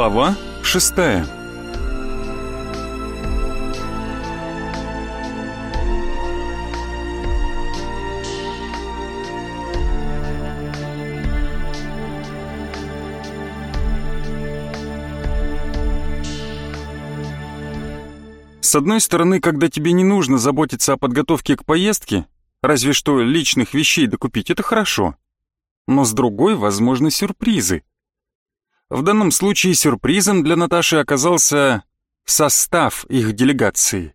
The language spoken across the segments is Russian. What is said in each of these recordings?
Глава шестая С одной стороны, когда тебе не нужно заботиться о подготовке к поездке, разве что личных вещей докупить, это хорошо. Но с другой возможны сюрпризы. В данном случае сюрпризом для Наташи оказался состав их делегации.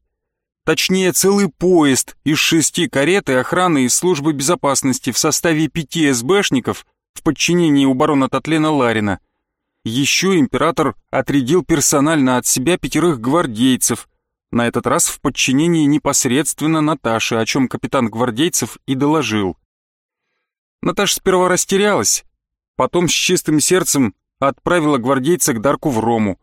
Точнее, целый поезд из шести карет и охраны из службы безопасности в составе пяти СБшников в подчинении у барона Татлена Ларина. Еще император отрядил персонально от себя пятерых гвардейцев, на этот раз в подчинении непосредственно Наташи, о чем капитан гвардейцев и доложил. Наташа сперва растерялась, потом с чистым сердцем отправила гвардейца к Дарку в Рому.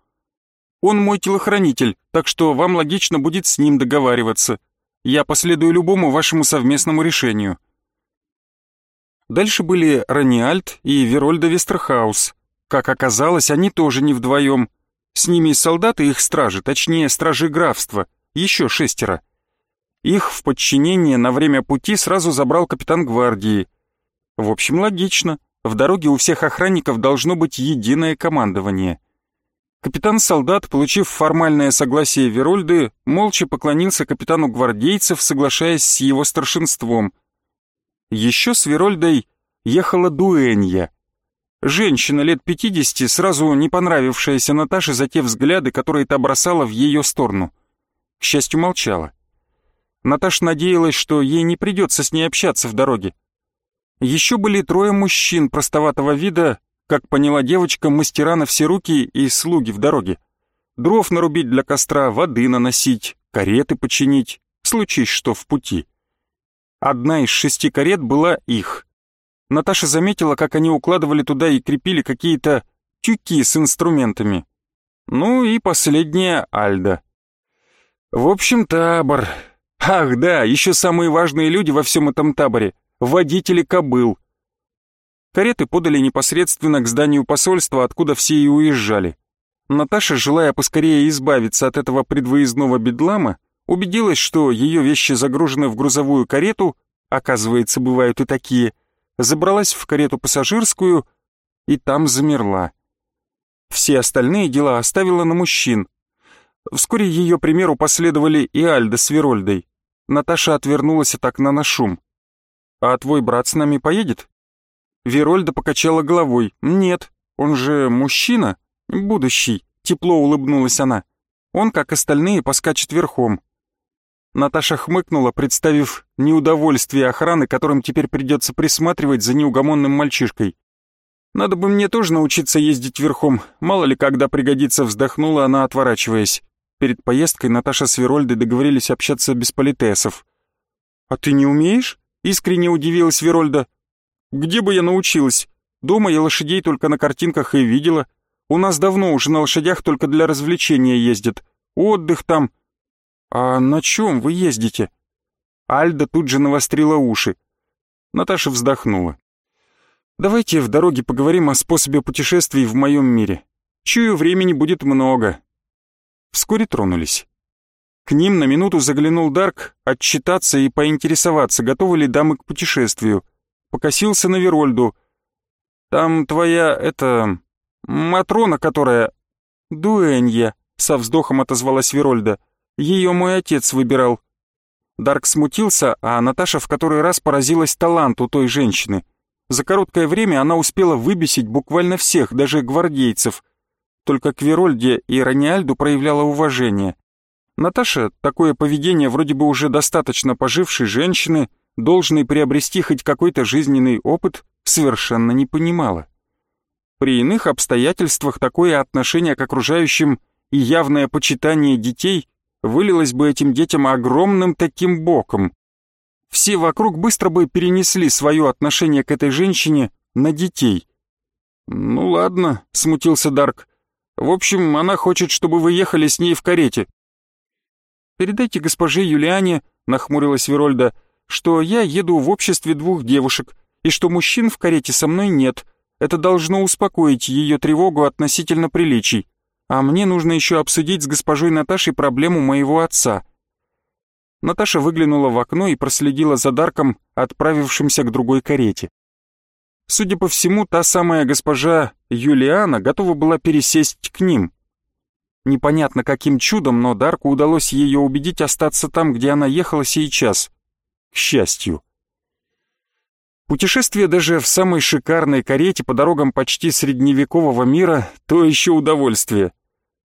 Он мой телохранитель, так что вам логично будет с ним договариваться. Я последую любому вашему совместному решению. Дальше были Раниальд и Верольда Вестерхаус. Как оказалось, они тоже не вдвоем. С ними солдаты их стражи, точнее, стражи графства, еще шестеро. Их в подчинение на время пути сразу забрал капитан гвардии. В общем, логично. В дороге у всех охранников должно быть единое командование. Капитан-солдат, получив формальное согласие Верольды, молча поклонился капитану гвардейцев, соглашаясь с его старшинством. Еще с Верольдой ехала Дуэнья. Женщина лет пятидесяти, сразу не понравившаяся Наташе за те взгляды, которые та бросала в ее сторону. К счастью, молчала. Наташа надеялась, что ей не придется с ней общаться в дороге. Еще были трое мужчин простоватого вида, как поняла девочка, мастера на все руки и слуги в дороге. Дров нарубить для костра, воды наносить, кареты починить, случись что в пути. Одна из шести карет была их. Наташа заметила, как они укладывали туда и крепили какие-то тюки с инструментами. Ну и последняя Альда. В общем, табор. Ах да, еще самые важные люди во всем этом таборе водители кобыл. Кареты подали непосредственно к зданию посольства, откуда все и уезжали. Наташа, желая поскорее избавиться от этого предвыездного бедлама, убедилась, что ее вещи загружены в грузовую карету, оказывается, бывают и такие, забралась в карету пассажирскую и там замерла. Все остальные дела оставила на мужчин. Вскоре ее примеру последовали и Альда с Верольдой. Наташа отвернулась от окна на шум. «А твой брат с нами поедет?» Верольда покачала головой. «Нет, он же мужчина, будущий», — тепло улыбнулась она. «Он, как остальные, поскачет верхом». Наташа хмыкнула, представив неудовольствие охраны, которым теперь придется присматривать за неугомонным мальчишкой. «Надо бы мне тоже научиться ездить верхом, мало ли когда пригодится», вздохнула она, отворачиваясь. Перед поездкой Наташа с Верольдой договорились общаться без политесов. «А ты не умеешь?» Искренне удивилась Верольда. «Где бы я научилась? Дома я лошадей только на картинках и видела. У нас давно уже на лошадях только для развлечения ездят. Отдых там». «А на чем вы ездите?» Альда тут же навострила уши. Наташа вздохнула. «Давайте в дороге поговорим о способе путешествий в моем мире. Чую, времени будет много». Вскоре тронулись. К ним на минуту заглянул Дарк отчитаться и поинтересоваться, готовы ли дамы к путешествию. Покосился на Верольду. «Там твоя, это... Матрона, которая...» «Дуэнья», — со вздохом отозвалась Верольда. «Ее мой отец выбирал». Дарк смутился, а Наташа в который раз поразилась таланту той женщины. За короткое время она успела выбесить буквально всех, даже гвардейцев. Только к Верольде и Раниальду проявляла уважение. Наташа такое поведение вроде бы уже достаточно пожившей женщины, должной приобрести хоть какой-то жизненный опыт, совершенно не понимала. При иных обстоятельствах такое отношение к окружающим и явное почитание детей вылилось бы этим детям огромным таким боком. Все вокруг быстро бы перенесли свое отношение к этой женщине на детей. «Ну ладно», — смутился Дарк. «В общем, она хочет, чтобы вы ехали с ней в карете. «Передайте госпоже Юлиане», — нахмурилась Верольда, «что я еду в обществе двух девушек, и что мужчин в карете со мной нет. Это должно успокоить ее тревогу относительно приличий. А мне нужно еще обсудить с госпожой Наташей проблему моего отца. Наташа выглянула в окно и проследила за Дарком, отправившимся к другой карете. Судя по всему, та самая госпожа Юлиана готова была пересесть к ним. Непонятно каким чудом, но Дарку удалось ее убедить остаться там, где она ехала сейчас. К счастью. Путешествие даже в самой шикарной карете по дорогам почти средневекового мира — то еще удовольствие.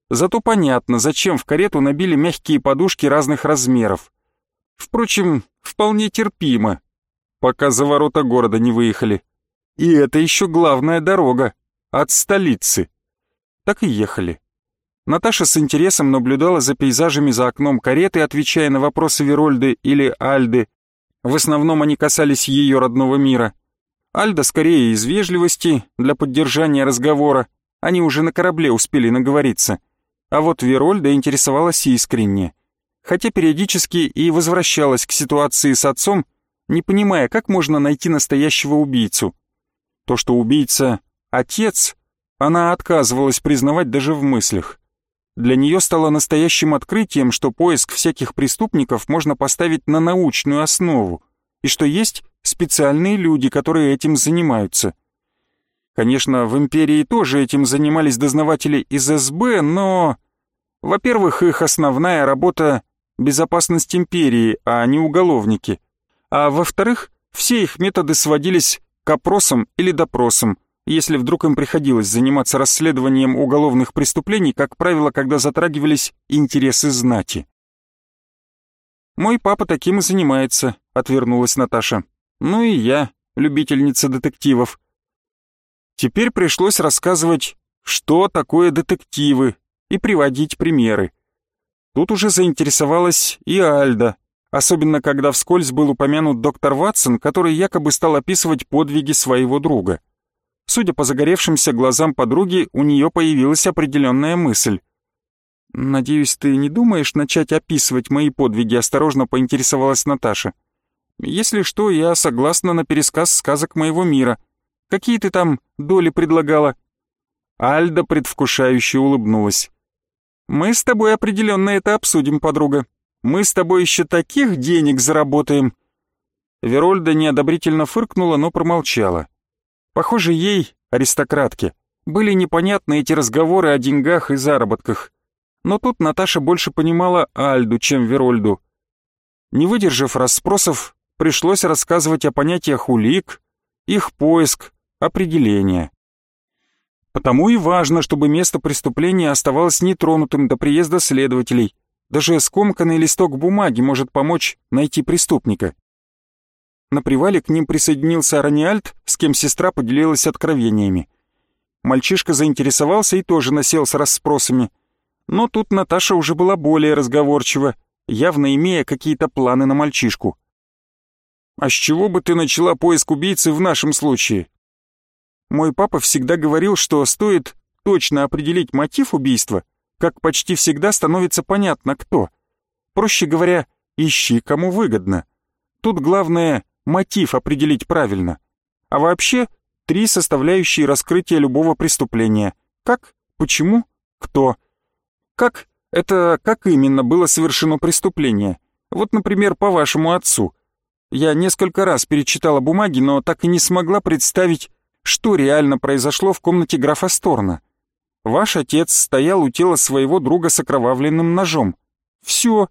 Зато понятно, зачем в карету набили мягкие подушки разных размеров. Впрочем, вполне терпимо, пока за ворота города не выехали. И это еще главная дорога, от столицы. Так и ехали. Наташа с интересом наблюдала за пейзажами за окном кареты, отвечая на вопросы Верольды или Альды. В основном они касались ее родного мира. Альда скорее из вежливости, для поддержания разговора. Они уже на корабле успели наговориться. А вот Верольда интересовалась искренне. Хотя периодически и возвращалась к ситуации с отцом, не понимая, как можно найти настоящего убийцу. То, что убийца — отец, она отказывалась признавать даже в мыслях. Для нее стало настоящим открытием, что поиск всяких преступников можно поставить на научную основу, и что есть специальные люди, которые этим занимаются. Конечно, в империи тоже этим занимались дознаватели из СБ, но... Во-первых, их основная работа — безопасность империи, а не уголовники. А во-вторых, все их методы сводились к опросам или допросам, если вдруг им приходилось заниматься расследованием уголовных преступлений, как правило, когда затрагивались интересы знати. «Мой папа таким и занимается», — отвернулась Наташа. «Ну и я, любительница детективов». Теперь пришлось рассказывать, что такое детективы, и приводить примеры. Тут уже заинтересовалась и Альда, особенно когда вскользь был упомянут доктор Ватсон, который якобы стал описывать подвиги своего друга. Судя по загоревшимся глазам подруги, у нее появилась определенная мысль. «Надеюсь, ты не думаешь начать описывать мои подвиги?» — осторожно поинтересовалась Наташа. «Если что, я согласна на пересказ сказок моего мира. Какие ты там доли предлагала?» Альда предвкушающе улыбнулась. «Мы с тобой определенно это обсудим, подруга. Мы с тобой еще таких денег заработаем!» Верольда неодобрительно фыркнула, но промолчала. Похоже, ей, аристократке, были непонятны эти разговоры о деньгах и заработках. Но тут Наташа больше понимала Альду, чем Верольду. Не выдержав расспросов, пришлось рассказывать о понятиях улик, их поиск, определение. Потому и важно, чтобы место преступления оставалось нетронутым до приезда следователей – даже скомканный листок бумаги может помочь найти преступника. На привале к ним присоединился Араниальд, с кем сестра поделилась откровениями. Мальчишка заинтересовался и тоже насел с расспросами. Но тут Наташа уже была более разговорчива, явно имея какие-то планы на мальчишку. «А с чего бы ты начала поиск убийцы в нашем случае?» Мой папа всегда говорил, что стоит точно определить мотив убийства, как почти всегда становится понятно, кто. Проще говоря, ищи, кому выгодно. Тут главное — мотив определить правильно. А вообще, три составляющие раскрытия любого преступления. Как, почему, кто. Как — это как именно было совершено преступление. Вот, например, по вашему отцу. Я несколько раз перечитала бумаги, но так и не смогла представить, что реально произошло в комнате графа Сторна. Ваш отец стоял у тела своего друга с окровавленным ножом. Все.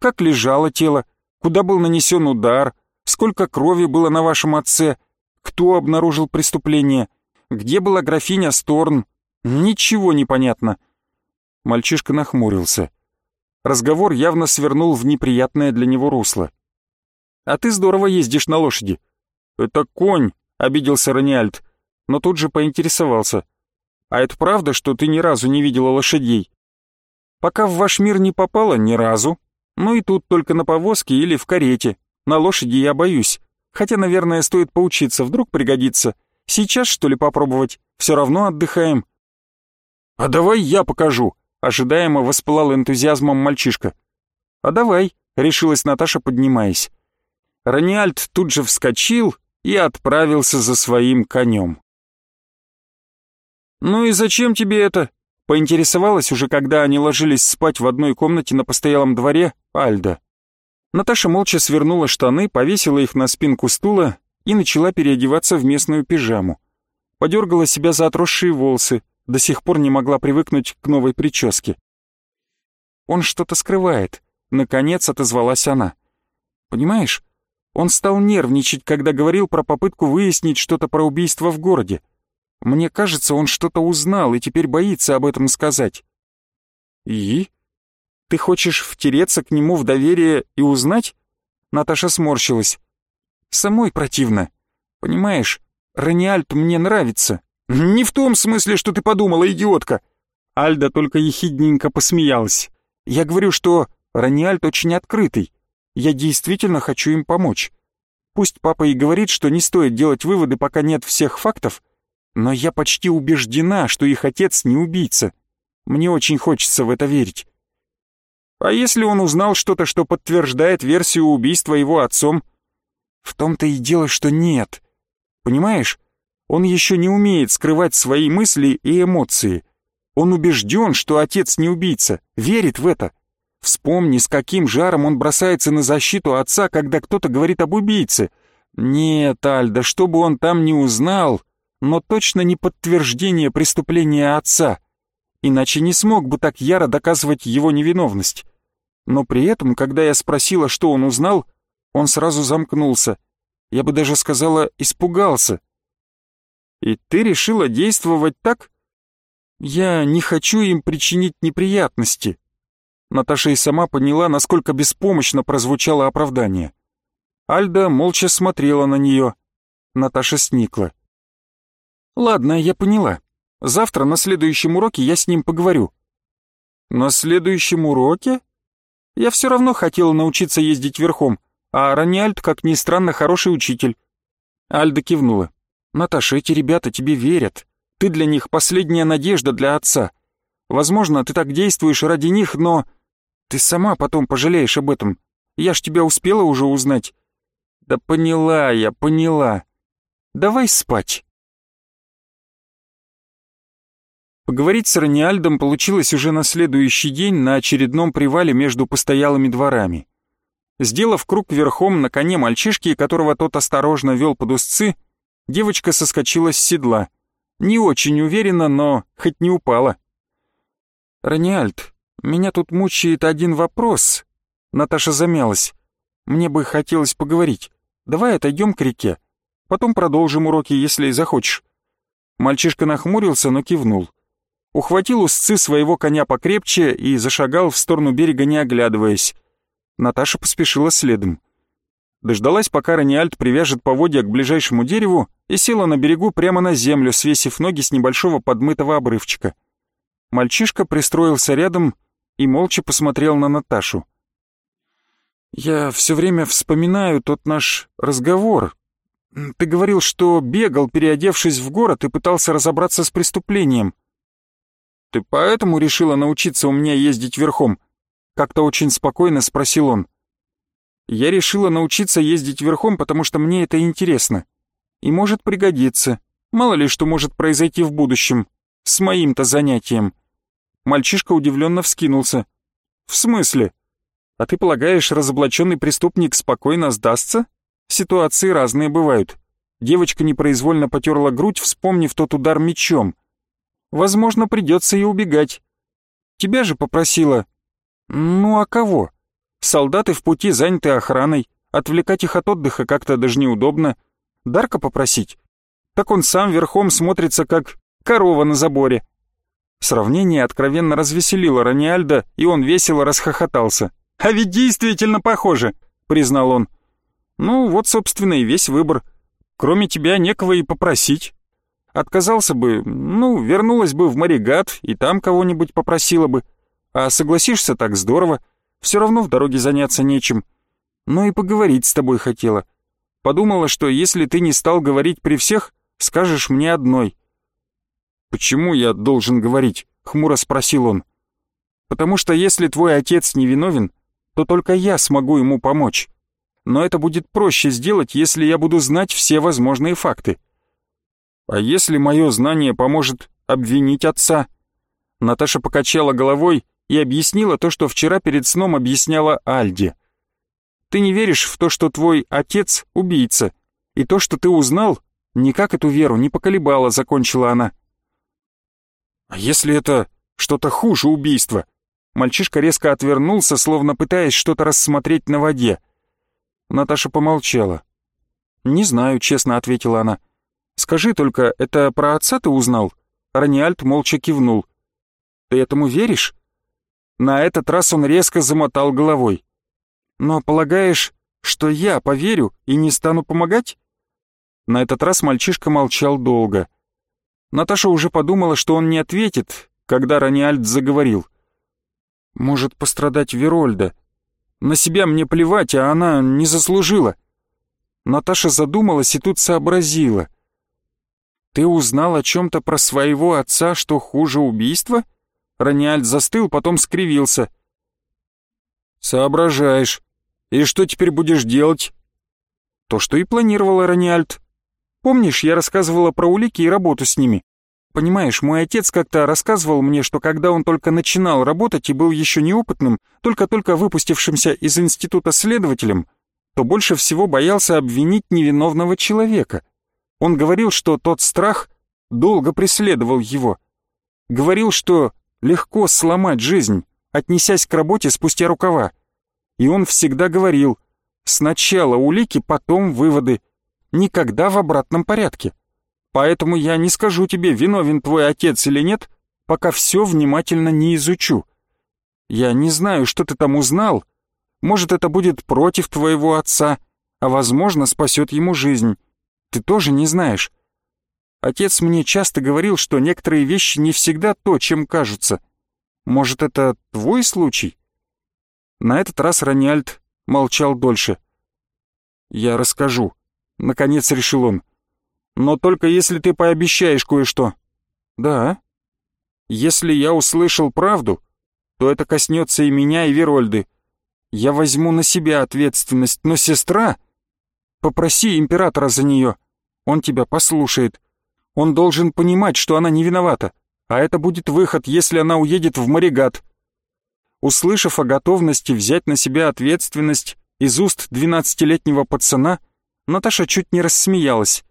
Как лежало тело, куда был нанесен удар, сколько крови было на вашем отце, кто обнаружил преступление, где была графиня Сторн. Ничего не понятно. Мальчишка нахмурился. Разговор явно свернул в неприятное для него русло. «А ты здорово ездишь на лошади». «Это конь», — обиделся Раниальд, но тут же поинтересовался — а это правда, что ты ни разу не видела лошадей? Пока в ваш мир не попала, ни разу. Ну и тут только на повозке или в карете. На лошади я боюсь. Хотя, наверное, стоит поучиться, вдруг пригодится. Сейчас, что ли, попробовать? Все равно отдыхаем. А давай я покажу. Ожидаемо воспылал энтузиазмом мальчишка. А давай, решилась Наташа, поднимаясь. Раниальд тут же вскочил и отправился за своим конем. «Ну и зачем тебе это?» Поинтересовалась уже, когда они ложились спать в одной комнате на постоялом дворе Альда. Наташа молча свернула штаны, повесила их на спинку стула и начала переодеваться в местную пижаму. Подергала себя за отросшие волосы, до сих пор не могла привыкнуть к новой прическе. «Он что-то скрывает», — наконец отозвалась она. «Понимаешь, он стал нервничать, когда говорил про попытку выяснить что-то про убийство в городе. Мне кажется, он что-то узнал и теперь боится об этом сказать». «И? Ты хочешь втереться к нему в доверие и узнать?» Наташа сморщилась. «Самой противно. Понимаешь, Раниальт мне нравится». «Не в том смысле, что ты подумала, идиотка!» Альда только ехидненько посмеялась. «Я говорю, что Раниальт очень открытый. Я действительно хочу им помочь. Пусть папа и говорит, что не стоит делать выводы, пока нет всех фактов, но я почти убеждена, что их отец не убийца. Мне очень хочется в это верить. А если он узнал что-то, что подтверждает версию убийства его отцом? В том-то и дело, что нет. Понимаешь, он еще не умеет скрывать свои мысли и эмоции. Он убежден, что отец не убийца, верит в это. Вспомни, с каким жаром он бросается на защиту отца, когда кто-то говорит об убийце. Нет, Альда, что бы он там ни узнал, но точно не подтверждение преступления отца. Иначе не смог бы так яро доказывать его невиновность. Но при этом, когда я спросила, что он узнал, он сразу замкнулся. Я бы даже сказала, испугался. И ты решила действовать так? Я не хочу им причинить неприятности. Наташа и сама поняла, насколько беспомощно прозвучало оправдание. Альда молча смотрела на нее. Наташа сникла. «Ладно, я поняла. Завтра на следующем уроке я с ним поговорю». «На следующем уроке?» «Я все равно хотела научиться ездить верхом, а Раниальд, как ни странно, хороший учитель». Альда кивнула. «Наташа, эти ребята тебе верят. Ты для них последняя надежда для отца. Возможно, ты так действуешь ради них, но ты сама потом пожалеешь об этом. Я ж тебя успела уже узнать». «Да поняла я, поняла. Давай спать». Поговорить с Раниальдом получилось уже на следующий день на очередном привале между постоялыми дворами. Сделав круг верхом на коне мальчишки, которого тот осторожно вел под узцы, девочка соскочила с седла. Не очень уверенно, но хоть не упала. «Раниальд, меня тут мучает один вопрос». Наташа замялась. «Мне бы хотелось поговорить. Давай отойдем к реке. Потом продолжим уроки, если захочешь». Мальчишка нахмурился, но кивнул. Ухватил узцы своего коня покрепче и зашагал в сторону берега, не оглядываясь. Наташа поспешила следом. Дождалась, пока Раниальд привяжет поводья к ближайшему дереву и села на берегу прямо на землю, свесив ноги с небольшого подмытого обрывчика. Мальчишка пристроился рядом и молча посмотрел на Наташу. «Я все время вспоминаю тот наш разговор. Ты говорил, что бегал, переодевшись в город, и пытался разобраться с преступлением. Ты поэтому решила научиться у меня ездить верхом?» Как-то очень спокойно спросил он. «Я решила научиться ездить верхом, потому что мне это интересно. И может пригодиться. Мало ли что может произойти в будущем. С моим-то занятием». Мальчишка удивленно вскинулся. «В смысле? А ты полагаешь, разоблаченный преступник спокойно сдастся? Ситуации разные бывают». Девочка непроизвольно потерла грудь, вспомнив тот удар мечом. «Возможно, придется и убегать. Тебя же попросила...» «Ну а кого? Солдаты в пути заняты охраной. Отвлекать их от отдыха как-то даже неудобно. Дарка попросить? Так он сам верхом смотрится, как корова на заборе. Сравнение откровенно развеселило Раниальда, и он весело расхохотался. «А ведь действительно похоже», — признал он. «Ну, вот, собственно, и весь выбор. Кроме тебя некого и попросить. Отказался бы, ну, вернулась бы в Маригат, и там кого-нибудь попросила бы. А согласишься, так здорово. Все равно в дороге заняться нечем. Но и поговорить с тобой хотела. Подумала, что если ты не стал говорить при всех, скажешь мне одной. «Почему я должен говорить?» — хмуро спросил он. «Потому что если твой отец невиновен, то только я смогу ему помочь. Но это будет проще сделать, если я буду знать все возможные факты. А если мое знание поможет обвинить отца. Наташа покачала головой и объяснила то, что вчера перед сном объясняла Альде. Ты не веришь в то, что твой отец — убийца, и то, что ты узнал, никак эту веру не поколебало, закончила она. А если это что-то хуже убийства? Мальчишка резко отвернулся, словно пытаясь что-то рассмотреть на воде. Наташа помолчала. «Не знаю», — честно ответила она. «Скажи только, это про отца ты узнал?» Раниальд молча кивнул. «Ты этому веришь?» На этот раз он резко замотал головой. «Но полагаешь, что я поверю и не стану помогать?» На этот раз мальчишка молчал долго. Наташа уже подумала, что он не ответит, когда Раниальд заговорил. «Может пострадать Верольда. На себя мне плевать, а она не заслужила». Наташа задумалась и тут сообразила. «Ты узнал о чем-то про своего отца, что хуже убийства?» Раниальд застыл, потом скривился. «Соображаешь. И что теперь будешь делать?» «То, что и планировала Раниальд. Помнишь, я рассказывала про улики и работу с ними? Понимаешь, мой отец как-то рассказывал мне, что когда он только начинал работать и был еще неопытным, только-только выпустившимся из института следователем, то больше всего боялся обвинить невиновного человека. Он говорил, что тот страх долго преследовал его. Говорил, что легко сломать жизнь, отнесясь к работе спустя рукава. И он всегда говорил, сначала улики, потом выводы, никогда в обратном порядке. Поэтому я не скажу тебе, виновен твой отец или нет, пока все внимательно не изучу. Я не знаю, что ты там узнал. Может, это будет против твоего отца, а, возможно, спасет ему жизнь. Ты тоже не знаешь. Отец мне часто говорил, что некоторые вещи не всегда то, чем кажутся. Может, это твой случай?» На этот раз Раньальд молчал дольше. «Я расскажу», — наконец решил он. «Но только если ты пообещаешь кое-что». «Да». «Если я услышал правду, то это коснется и меня, и Верольды. Я возьму на себя ответственность, но сестра... Попроси императора за нее, он тебя послушает. Он должен понимать, что она не виновата, а это будет выход, если она уедет в Маригат. Услышав о готовности взять на себя ответственность из уст двенадцатилетнего пацана, Наташа чуть не рассмеялась,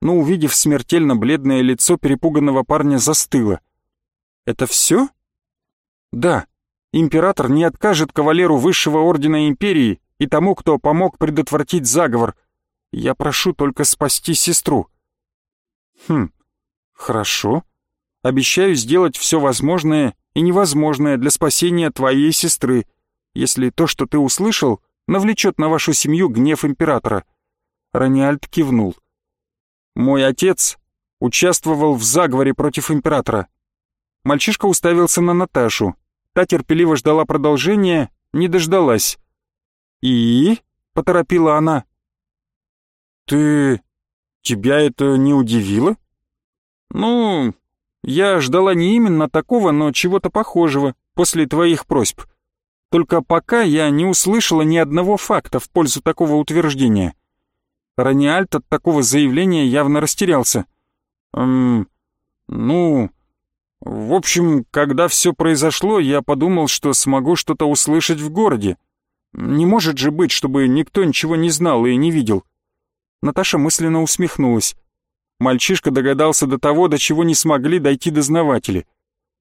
но, увидев смертельно бледное лицо перепуганного парня, застыла. «Это все?» «Да, император не откажет кавалеру высшего ордена империи и тому, кто помог предотвратить заговор. Я прошу только спасти сестру». Хм, хорошо. Обещаю сделать все возможное и невозможное для спасения твоей сестры, если то, что ты услышал, навлечет на вашу семью гнев императора. Раниальд кивнул. Мой отец участвовал в заговоре против императора. Мальчишка уставился на Наташу. Та терпеливо ждала продолжения, не дождалась. «И?» — поторопила она. «Ты Тебя это не удивило? Ну, я ждала не именно такого, но чего-то похожего после твоих просьб. Только пока я не услышала ни одного факта в пользу такого утверждения. Раниальт от такого заявления явно растерялся. Эм, ну, в общем, когда все произошло, я подумал, что смогу что-то услышать в городе. Не может же быть, чтобы никто ничего не знал и не видел. Наташа мысленно усмехнулась. Мальчишка догадался до того, до чего не смогли дойти дознаватели.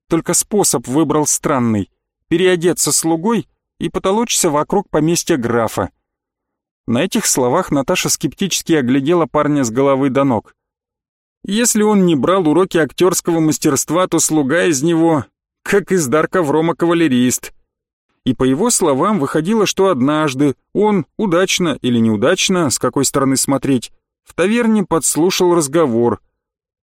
Только способ выбрал странный — переодеться слугой и потолочься вокруг поместья графа. На этих словах Наташа скептически оглядела парня с головы до ног. Если он не брал уроки актерского мастерства, то слуга из него, как из Дарка Врома кавалерист — и по его словам выходило, что однажды он, удачно или неудачно, с какой стороны смотреть, в таверне подслушал разговор.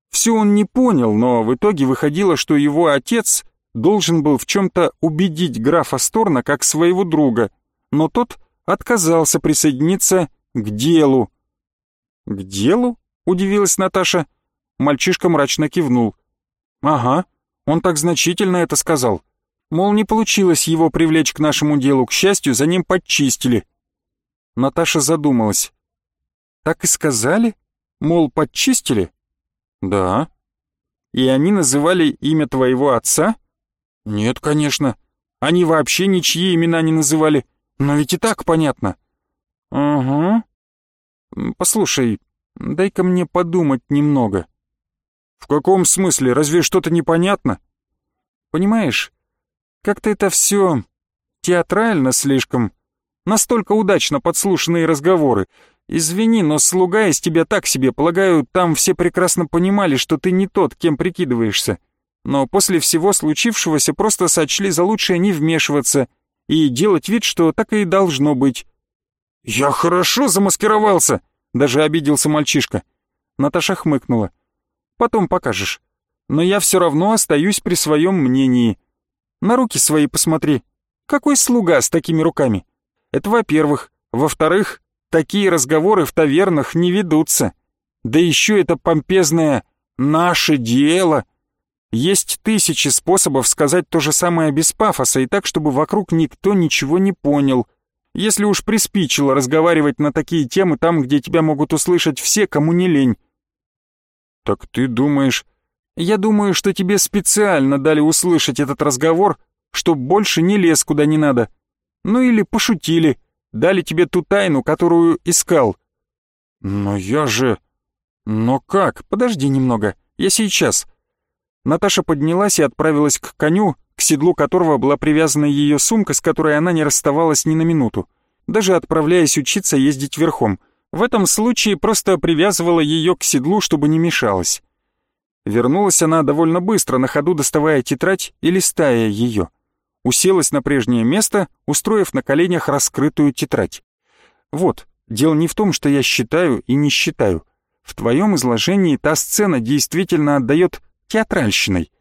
Все он не понял, но в итоге выходило, что его отец должен был в чем-то убедить графа Сторна как своего друга, но тот отказался присоединиться к делу. «К делу?» — удивилась Наташа. Мальчишка мрачно кивнул. «Ага, он так значительно это сказал. Мол, не получилось его привлечь к нашему делу, к счастью, за ним подчистили. Наташа задумалась. Так и сказали? Мол, подчистили? Да. И они называли имя твоего отца? Нет, конечно. Они вообще ничьи имена не называли. Но ведь и так понятно. Угу. Послушай, дай-ка мне подумать немного. В каком смысле? Разве что-то непонятно? Понимаешь, как-то это все театрально слишком. Настолько удачно подслушанные разговоры. Извини, но слуга из тебя так себе, полагаю, там все прекрасно понимали, что ты не тот, кем прикидываешься. Но после всего случившегося просто сочли за лучшее не вмешиваться и делать вид, что так и должно быть. «Я хорошо замаскировался!» — даже обиделся мальчишка. Наташа хмыкнула. «Потом покажешь. Но я все равно остаюсь при своем мнении. На руки свои посмотри. Какой слуга с такими руками? Это во-первых. Во-вторых, такие разговоры в тавернах не ведутся. Да еще это помпезное «наше дело». Есть тысячи способов сказать то же самое без пафоса и так, чтобы вокруг никто ничего не понял. Если уж приспичило разговаривать на такие темы там, где тебя могут услышать все, кому не лень. «Так ты думаешь...» «Я думаю, что тебе специально дали услышать этот разговор, чтоб больше не лез куда не надо. Ну или пошутили, дали тебе ту тайну, которую искал. Но я же... Но как? Подожди немного, я сейчас. Наташа поднялась и отправилась к коню, к седлу которого была привязана ее сумка, с которой она не расставалась ни на минуту, даже отправляясь учиться ездить верхом. В этом случае просто привязывала ее к седлу, чтобы не мешалась. Вернулась она довольно быстро, на ходу доставая тетрадь и листая ее уселась на прежнее место, устроив на коленях раскрытую тетрадь. «Вот, дело не в том, что я считаю и не считаю. В твоем изложении та сцена действительно отдает театральщиной.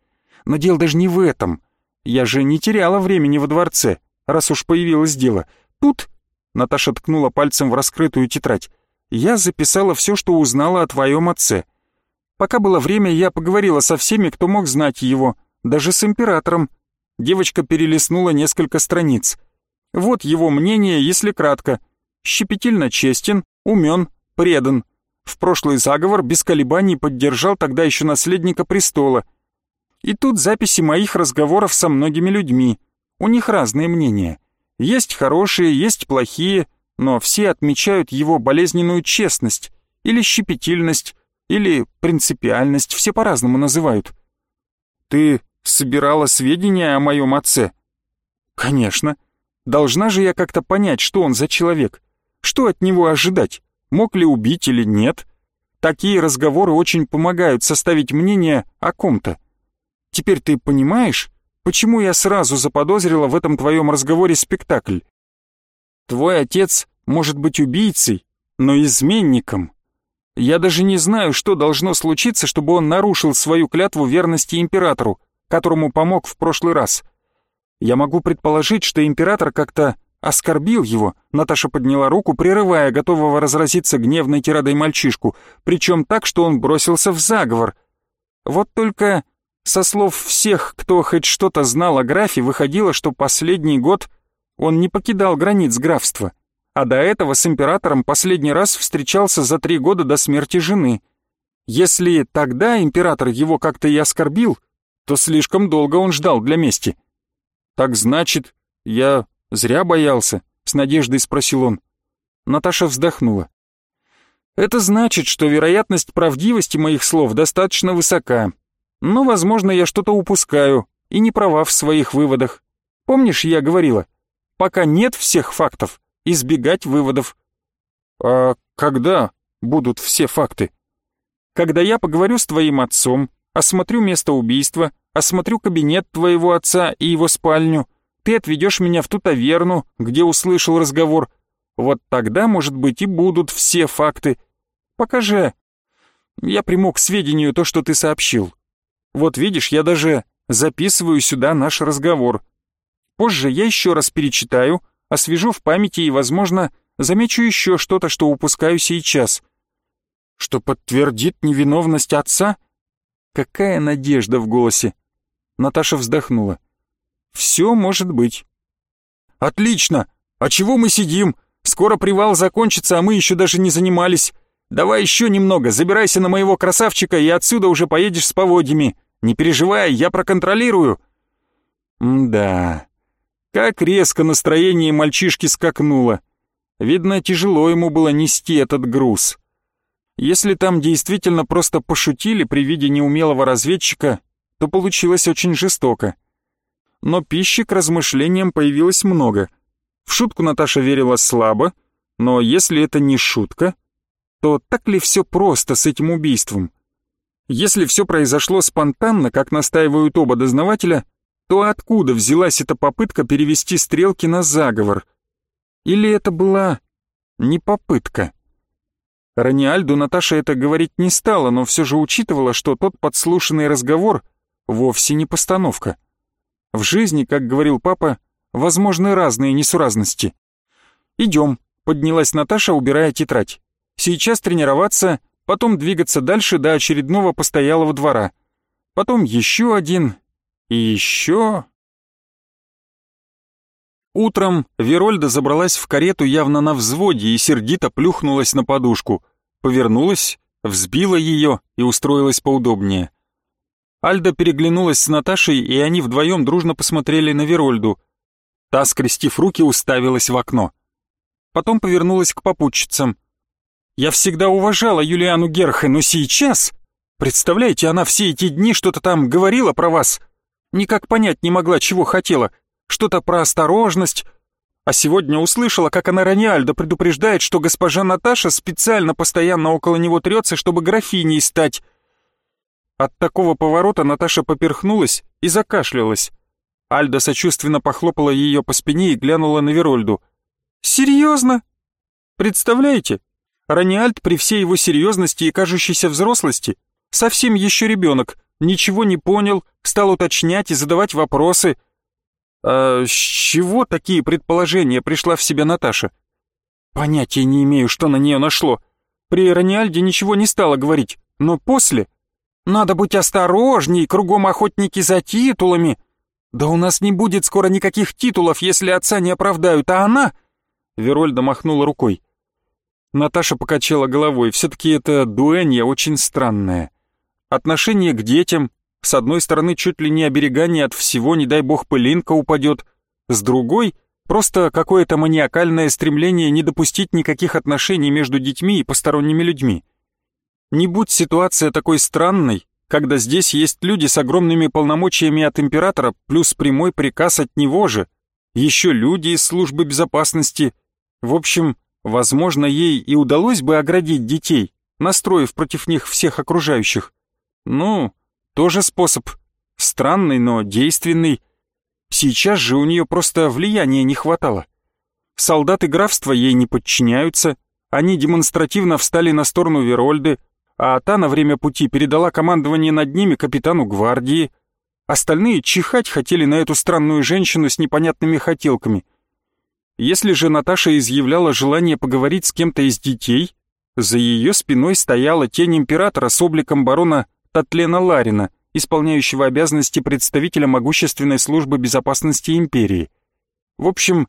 Но дело даже не в этом. Я же не теряла времени во дворце, раз уж появилось дело. Тут...» Наташа ткнула пальцем в раскрытую тетрадь. «Я записала все, что узнала о твоем отце. Пока было время, я поговорила со всеми, кто мог знать его, даже с императором, Девочка перелистнула несколько страниц. Вот его мнение, если кратко. Щепетильно честен, умен, предан. В прошлый заговор без колебаний поддержал тогда еще наследника престола. И тут записи моих разговоров со многими людьми. У них разные мнения. Есть хорошие, есть плохие, но все отмечают его болезненную честность или щепетильность, или принципиальность, все по-разному называют. Ты собирала сведения о моем отце? Конечно. Должна же я как-то понять, что он за человек. Что от него ожидать? Мог ли убить или нет? Такие разговоры очень помогают составить мнение о ком-то. Теперь ты понимаешь, почему я сразу заподозрила в этом твоем разговоре спектакль? Твой отец может быть убийцей, но изменником. Я даже не знаю, что должно случиться, чтобы он нарушил свою клятву верности императору, которому помог в прошлый раз. Я могу предположить, что император как-то оскорбил его. Наташа подняла руку, прерывая готового разразиться гневной тирадой мальчишку, причем так, что он бросился в заговор. Вот только со слов всех, кто хоть что-то знал о графе, выходило, что последний год он не покидал границ графства, а до этого с императором последний раз встречался за три года до смерти жены. Если тогда император его как-то и оскорбил, то слишком долго он ждал для мести. «Так значит, я зря боялся?» — с надеждой спросил он. Наташа вздохнула. «Это значит, что вероятность правдивости моих слов достаточно высока. Но, возможно, я что-то упускаю и не права в своих выводах. Помнишь, я говорила, пока нет всех фактов, избегать выводов». «А когда будут все факты?» «Когда я поговорю с твоим отцом, осмотрю место убийства, осмотрю кабинет твоего отца и его спальню, ты отведешь меня в ту таверну, где услышал разговор. Вот тогда, может быть, и будут все факты. Пока же я приму к сведению то, что ты сообщил. Вот видишь, я даже записываю сюда наш разговор. Позже я еще раз перечитаю, освежу в памяти и, возможно, замечу еще что-то, что упускаю сейчас. Что подтвердит невиновность отца? Какая надежда в голосе. Наташа вздохнула. Все может быть. Отлично! А чего мы сидим? Скоро привал закончится, а мы еще даже не занимались. Давай еще немного, забирайся на моего красавчика и отсюда уже поедешь с поводьями. Не переживай, я проконтролирую». да, как резко настроение мальчишки скакнуло. Видно, тяжело ему было нести этот груз. Если там действительно просто пошутили при виде неумелого разведчика, то получилось очень жестоко. Но пищи к размышлениям появилось много. В шутку Наташа верила слабо, но если это не шутка, то так ли все просто с этим убийством? Если все произошло спонтанно, как настаивают оба дознавателя, то откуда взялась эта попытка перевести стрелки на заговор? Или это была не попытка? Раниальду Наташа это говорить не стала, но все же учитывала, что тот подслушанный разговор вовсе не постановка. В жизни, как говорил папа, возможны разные несуразности. «Идем», — поднялась Наташа, убирая тетрадь. «Сейчас тренироваться, потом двигаться дальше до очередного постоялого двора. Потом еще один, и еще... Утром Верольда забралась в карету явно на взводе и сердито плюхнулась на подушку, повернулась, взбила ее и устроилась поудобнее. Альда переглянулась с Наташей, и они вдвоем дружно посмотрели на Верольду. Та, скрестив руки, уставилась в окно. Потом повернулась к попутчицам. «Я всегда уважала Юлиану Герхе, но сейчас...» Представляете, она все эти дни что-то там говорила про вас. Никак понять не могла, чего хотела. Что-то про осторожность. А сегодня услышала, как она Раниальдо предупреждает, что госпожа Наташа специально постоянно около него трется, чтобы графиней стать. От такого поворота Наташа поперхнулась и закашлялась. Альда сочувственно похлопала ее по спине и глянула на Верольду. «Серьезно? Представляете? Раниальд при всей его серьезности и кажущейся взрослости совсем еще ребенок, ничего не понял, стал уточнять и задавать вопросы. А с чего такие предположения пришла в себя Наташа? Понятия не имею, что на нее нашло. При Раниальде ничего не стала говорить, но после... Надо быть осторожней, кругом охотники за титулами. Да у нас не будет скоро никаких титулов, если отца не оправдают, а она... Верольда махнула рукой. Наташа покачала головой, все-таки эта дуэнья очень странная. Отношение к детям, с одной стороны, чуть ли не оберегание от всего, не дай бог пылинка упадет, с другой — просто какое-то маниакальное стремление не допустить никаких отношений между детьми и посторонними людьми. Не будь ситуация такой странной, когда здесь есть люди с огромными полномочиями от императора, плюс прямой приказ от него же, еще люди из службы безопасности. В общем, возможно, ей и удалось бы оградить детей, настроив против них всех окружающих. Ну, тоже способ. Странный, но действенный. Сейчас же у нее просто влияния не хватало. Солдаты графства ей не подчиняются, они демонстративно встали на сторону Верольды, а та на время пути передала командование над ними капитану гвардии. Остальные чихать хотели на эту странную женщину с непонятными хотелками. Если же Наташа изъявляла желание поговорить с кем-то из детей, за ее спиной стояла тень императора с обликом барона Татлена Ларина, исполняющего обязанности представителя могущественной службы безопасности империи. В общем,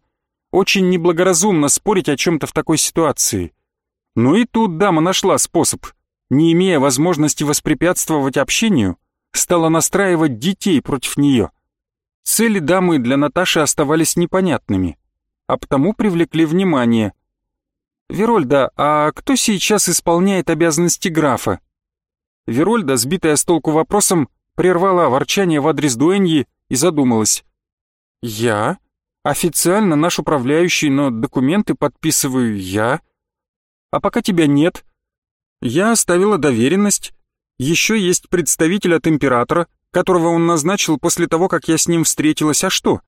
очень неблагоразумно спорить о чем-то в такой ситуации. Но и тут дама нашла способ, не имея возможности воспрепятствовать общению, стала настраивать детей против нее. Цели дамы для Наташи оставались непонятными, а потому привлекли внимание. «Верольда, а кто сейчас исполняет обязанности графа?» Верольда, сбитая с толку вопросом, прервала ворчание в адрес Дуэньи и задумалась. «Я? Официально наш управляющий, но документы подписываю я. А пока тебя нет. Я оставила доверенность. Еще есть представитель от императора, которого он назначил после того, как я с ним встретилась. А что?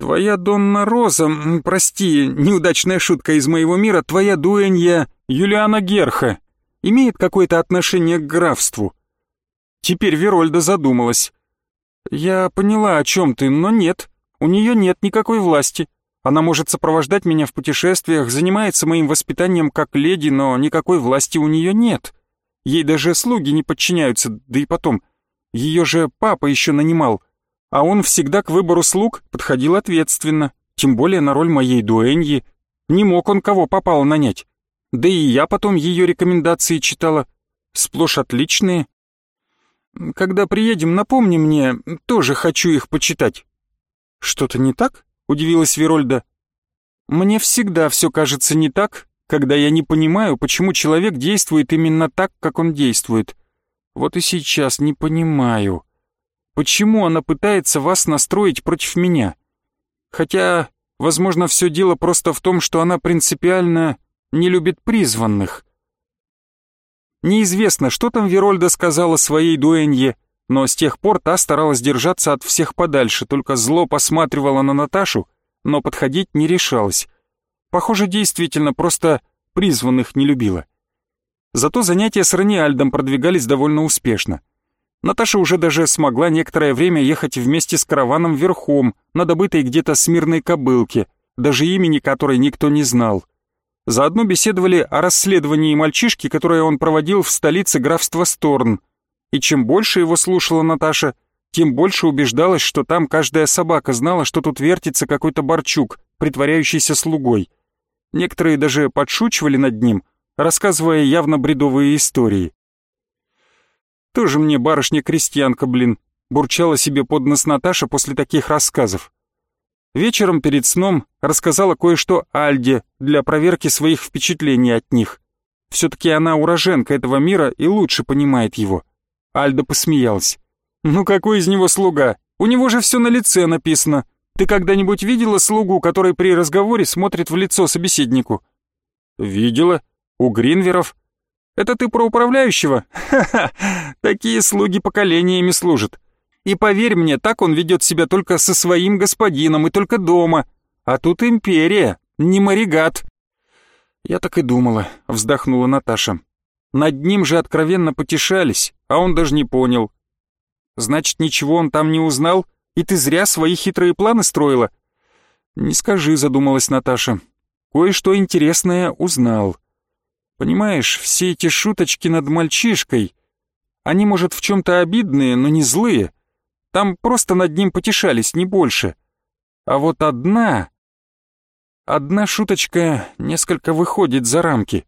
Твоя Донна Роза, прости, неудачная шутка из моего мира, твоя дуэнья Юлиана Герха имеет какое-то отношение к графству. Теперь Верольда задумалась. Я поняла, о чем ты, но нет, у нее нет никакой власти. Она может сопровождать меня в путешествиях, занимается моим воспитанием как леди, но никакой власти у нее нет. Ей даже слуги не подчиняются, да и потом. Ее же папа еще нанимал, а он всегда к выбору слуг подходил ответственно, тем более на роль моей дуэньи. Не мог он кого попало нанять. Да и я потом ее рекомендации читала. Сплошь отличные. Когда приедем, напомни мне, тоже хочу их почитать. Что-то не так? Удивилась Верольда. Мне всегда все кажется не так, когда я не понимаю, почему человек действует именно так, как он действует. Вот и сейчас не понимаю. Почему она пытается вас настроить против меня? Хотя, возможно, все дело просто в том, что она принципиально не любит призванных. Неизвестно, что там Верольда сказала своей дуэнье, но с тех пор та старалась держаться от всех подальше, только зло посматривала на Наташу, но подходить не решалась. Похоже, действительно, просто призванных не любила. Зато занятия с Раниальдом продвигались довольно успешно. Наташа уже даже смогла некоторое время ехать вместе с караваном верхом на добытой где-то смирной кобылке, даже имени которой никто не знал. Заодно беседовали о расследовании мальчишки, которое он проводил в столице графства Сторн. И чем больше его слушала Наташа, тем больше убеждалась, что там каждая собака знала, что тут вертится какой-то барчук, притворяющийся слугой. Некоторые даже подшучивали над ним, рассказывая явно бредовые истории. Тоже мне барышня-крестьянка, блин, бурчала себе под нос Наташа после таких рассказов. Вечером перед сном рассказала кое-что Альде для проверки своих впечатлений от них. Все-таки она уроженка этого мира и лучше понимает его. Альда посмеялась. «Ну какой из него слуга? У него же все на лице написано. Ты когда-нибудь видела слугу, который при разговоре смотрит в лицо собеседнику?» «Видела. У Гринверов. Это ты про управляющего? Ха-ха, такие слуги поколениями служат. И поверь мне, так он ведет себя только со своим господином и только дома. А тут империя, не моригат. Я так и думала, вздохнула Наташа. Над ним же откровенно потешались, а он даже не понял. Значит, ничего он там не узнал, и ты зря свои хитрые планы строила? Не скажи, задумалась Наташа. Кое-что интересное узнал. Понимаешь, все эти шуточки над мальчишкой, они, может, в чем-то обидные, но не злые. Там просто над ним потешались, не больше. А вот одна... Одна шуточка несколько выходит за рамки.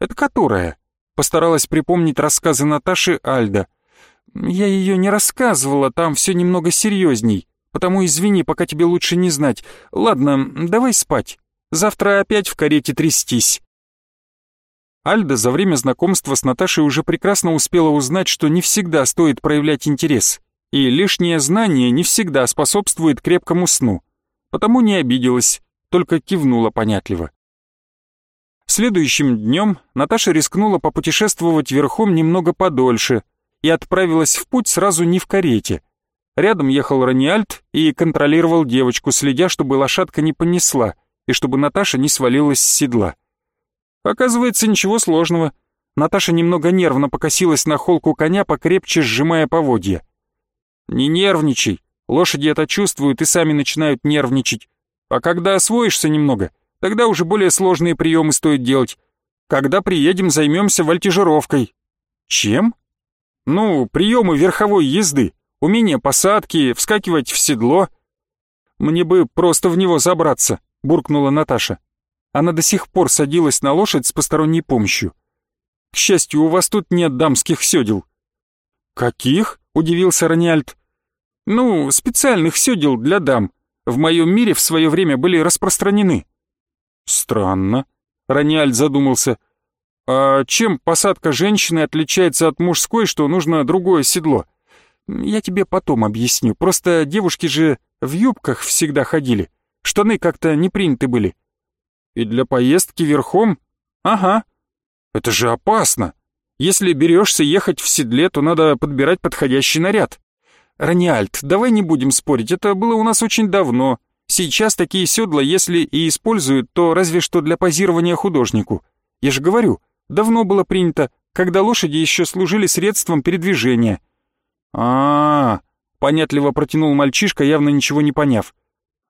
Это которая? Постаралась припомнить рассказы Наташи Альда. Я ее не рассказывала, там все немного серьезней. Потому извини, пока тебе лучше не знать. Ладно, давай спать. Завтра опять в карете трястись. Альда за время знакомства с Наташей уже прекрасно успела узнать, что не всегда стоит проявлять интерес, и лишнее знание не всегда способствует крепкому сну. Потому не обиделась, только кивнула понятливо. Следующим днем Наташа рискнула попутешествовать верхом немного подольше и отправилась в путь сразу не в карете. Рядом ехал Раниальд и контролировал девочку, следя, чтобы лошадка не понесла и чтобы Наташа не свалилась с седла. Оказывается, ничего сложного. Наташа немного нервно покосилась на холку коня, покрепче сжимая поводья. «Не нервничай, лошади это чувствуют и сами начинают нервничать. А когда освоишься немного, тогда уже более сложные приемы стоит делать. Когда приедем, займемся вольтижировкой». «Чем?» «Ну, приемы верховой езды, умение посадки, вскакивать в седло». «Мне бы просто в него забраться», — буркнула Наташа. Она до сих пор садилась на лошадь с посторонней помощью. К счастью, у вас тут нет дамских сёдел. Каких? Удивился Раниальд. Ну, специальных сёдел для дам. В моем мире в свое время были распространены. Странно. Раниальд задумался. А чем посадка женщины отличается от мужской, что нужно другое седло? Я тебе потом объясню. Просто девушки же в юбках всегда ходили. Штаны как-то не приняты были. И для поездки верхом? Ага. Это же опасно. Если берешься ехать в седле, то надо подбирать подходящий наряд. Раниальд, давай не будем спорить, это было у нас очень давно. Сейчас такие седла, если и используют, то разве что для позирования художнику. Я же говорю, давно было принято, когда лошади еще служили средством передвижения. А, -а, -а понятливо протянул мальчишка, явно ничего не поняв.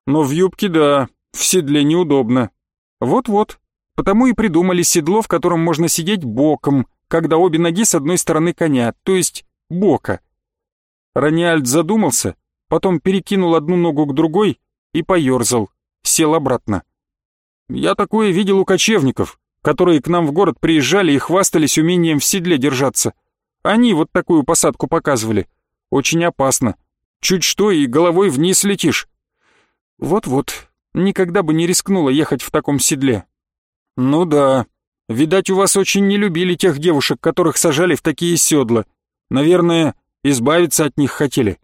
Но в юбке да, в седле неудобно. Вот-вот. Потому и придумали седло, в котором можно сидеть боком, когда обе ноги с одной стороны коня, то есть бока. Раниальд задумался, потом перекинул одну ногу к другой и поерзал, сел обратно. «Я такое видел у кочевников. которые к нам в город приезжали и хвастались умением в седле держаться. Они вот такую посадку показывали. Очень опасно. Чуть что и головой вниз летишь. Вот-вот, никогда бы не рискнула ехать в таком седле. Ну да, видать, у вас очень не любили тех девушек, которых сажали в такие седла. Наверное, избавиться от них хотели.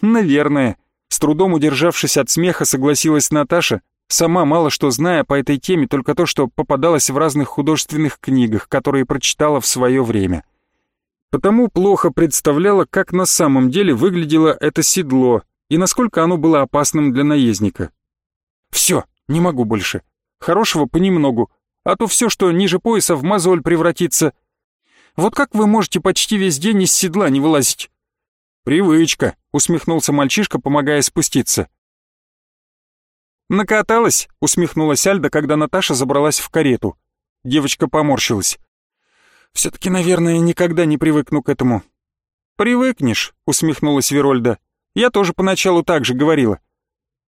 Наверное. С трудом удержавшись от смеха, согласилась Наташа, сама мало что зная по этой теме, только то, что попадалось в разных художественных книгах, которые прочитала в свое время. Потому плохо представляла, как на самом деле выглядело это седло и насколько оно было опасным для наездника. «Все, не могу больше. Хорошего понемногу, а то все, что ниже пояса, в мозоль превратится. Вот как вы можете почти весь день из седла не вылазить?» «Привычка», — усмехнулся мальчишка, помогая спуститься. «Накаталась?» — усмехнулась Альда, когда Наташа забралась в карету. Девочка поморщилась. «Все-таки, наверное, никогда не привыкну к этому». «Привыкнешь», — усмехнулась Верольда. «Я тоже поначалу так же говорила».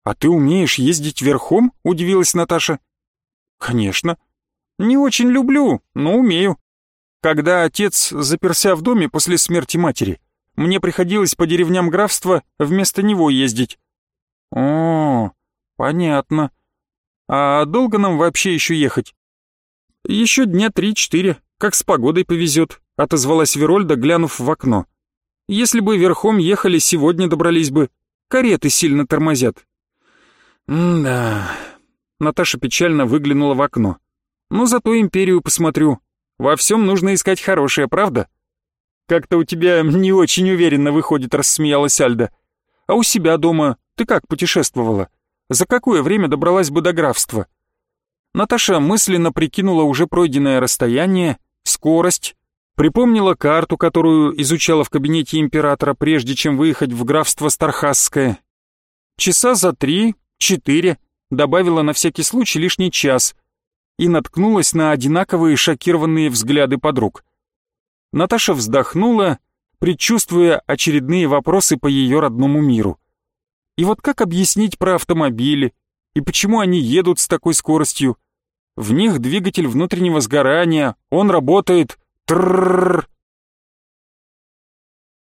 «А ты умеешь ездить верхом?» — удивилась Наташа. «Конечно. Не очень люблю, но умею. Когда отец заперся в доме после смерти матери, мне приходилось по деревням графства вместо него ездить». «О, понятно. А долго нам вообще еще ехать?» «Еще дня три-четыре, как с погодой повезет», — отозвалась Верольда, глянув в окно. «Если бы верхом ехали, сегодня добрались бы. Кареты сильно тормозят». «М-да...» Наташа печально выглянула в окно. «Ну, зато империю посмотрю. Во всем нужно искать хорошее, правда?» «Как-то у тебя не очень уверенно выходит», — рассмеялась Альда. «А у себя дома ты как путешествовала? За какое время добралась бы до графства?» Наташа мысленно прикинула уже пройденное расстояние, скорость, припомнила карту, которую изучала в кабинете императора, прежде чем выехать в графство Стархасское. Часа за три, четыре, добавила на всякий случай лишний час и наткнулась на одинаковые шокированные взгляды подруг. Наташа вздохнула, предчувствуя очередные вопросы по ее родному миру. И вот как объяснить про автомобили, и почему они едут с такой скоростью? В них двигатель внутреннего сгорания, он работает тррррр,